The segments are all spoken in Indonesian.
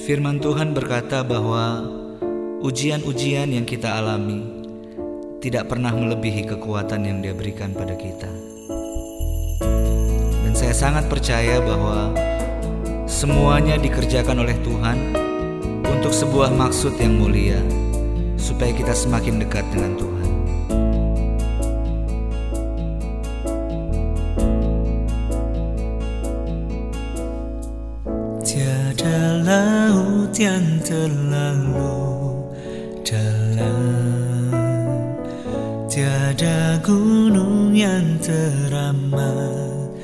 Firman Tuhan berkata bahwa ujian-ujian yang kita alami tidak pernah melebihi kekuatan yang Dia berikan pada kita. Dan saya sangat percaya bahwa semuanya dikerjakan oleh Tuhan untuk sebuah maksud yang mulia, supaya kita semakin dekat dengan Tuhan. Tiada laut yang terlalu dalam. Tiada gunung yang teramat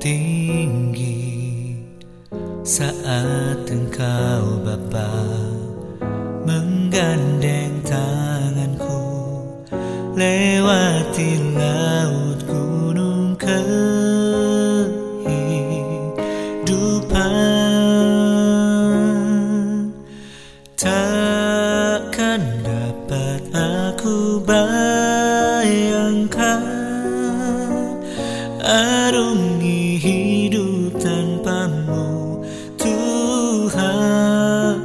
tinggi Saat engkau Bapa menggandeng tanganku. Lewati Takkan dapat aku bayangkan Arungi hidup tanpamu Tuhan.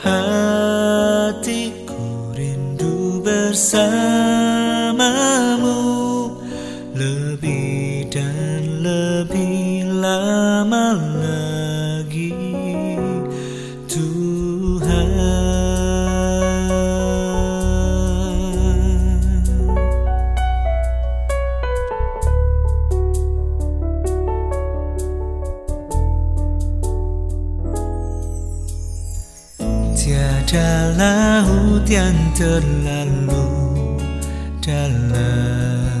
Hatiku rindu bersamamu. Lebih dan lebih lama lagi Tiada laut yang terlalu dalam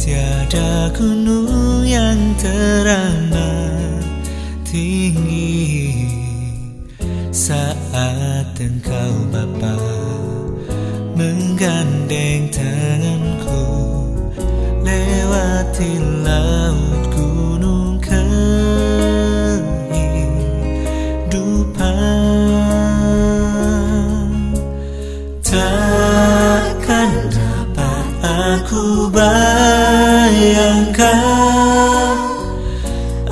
Tiada gunung yang teramat tinggi Saat engkau Bapa menggandeng tanganku bayangkan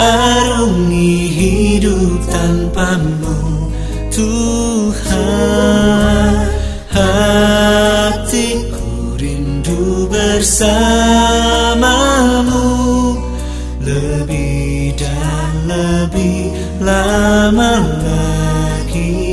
Arungi hidup tanpamu Tuhan. Hatiku rindu bersamamu. Lebih dan lebih lama lagi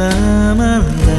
Lebih